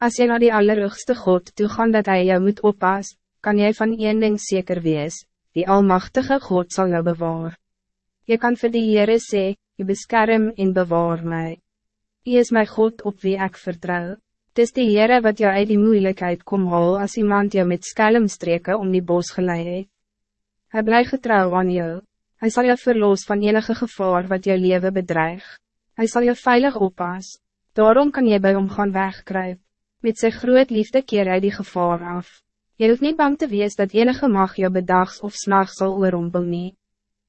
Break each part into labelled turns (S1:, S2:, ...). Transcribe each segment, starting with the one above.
S1: Als je naar die Allerhoogste God toe gaan dat hij jou moet oppas, kan jij van één ding zeker wees, die Almachtige God zal jou bewaar. Je kan vir die Heere sê, je beskerm en bewaar mij. Hij is mijn God op wie ik vertrouw. Het is de Heere wat jou uit die moeilijkheid kom haal als iemand jou met skelmstreken om die bos geleid het. Hij blijft getrouw aan jou. Hij zal je verloos van enige gevaar wat je leven bedreigt. Hij zal je veilig oppas. Daarom kan je bij hom gaan wegkruip. Met zijn groot liefde keer hij die gevaar af. Je hoeft niet bang te wees dat enige mag jou bedags of s'nachts zal oorompel nie.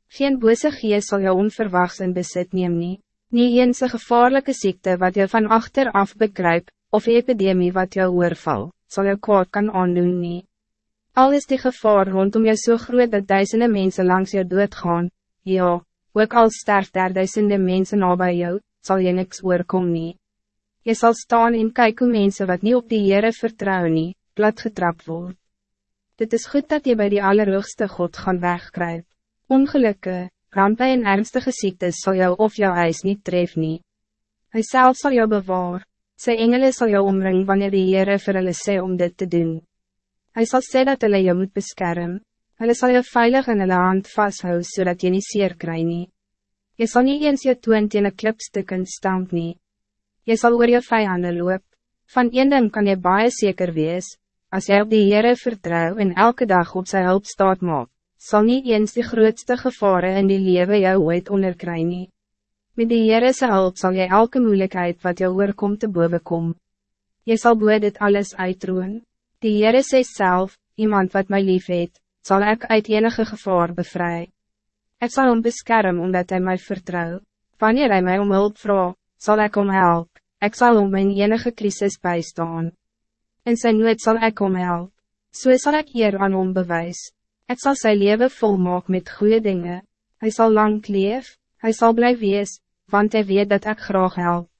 S1: Geen bose geest zal jou onverwachts in besit neem nie. Nie eens een gevaarlijke ziekte wat jou van achteraf bekruip, of epidemie wat jou oorval, zal jou kwaad kan aandoen nie. Al is die gevaar rondom jou so groot dat duisende mensen langs jou doodgaan, ja, ook al sterft daar duisende mensen na bij jou, zal je niks oorkom nie. Je zal staan en kijken hoe mensen wat niet op die Heere vertrouwen nie, plat getrapt word. Dit is goed dat je bij die allerhoogste God gaan wegkruip. Ongelukken, rampen en ernstige ziektes zal jou of jou huis niet tref nie. Hij zelf zal jou bewaar, sy engele zal jou omring wanneer die Heere vir hulle sê om dit te doen. Hij zal sê dat hulle jou moet beschermen. Hulle zal jou veilig in hulle hand vasthou zodat je niet zeer kry nie. Je zal niet eens je toon teen een klipstukken stamp nie. Je zal oor je vijanden loop. Van een ding kan je baie zeker wees, als jy op die Heere vertrouw en elke dag op zijn hulp staat maak, zal niet eens de grootste gevaren in die leven jou ooit onderkry nie. Met die Heere sy hulp zal jy elke moeilijkheid wat jou oorkom te boven kom. Jy sal boe dit alles uitroen. Die Heere sê self, iemand wat mij lief het, zal ik uit enige gevaar bevry. Ik zal hem beschermen omdat hij mij vertrouwt. Wanneer hij mij om hulp vraagt, zal ik om help, ik zal om mijn enige crisis bijstaan. In zijn nood zal ik om help, zo so zal ik hier aan hom bewys. Ik zal zijn leven volmaak met goede dingen. Hij zal lang leef, hij zal blijven wees, want hij weet dat ik graag help.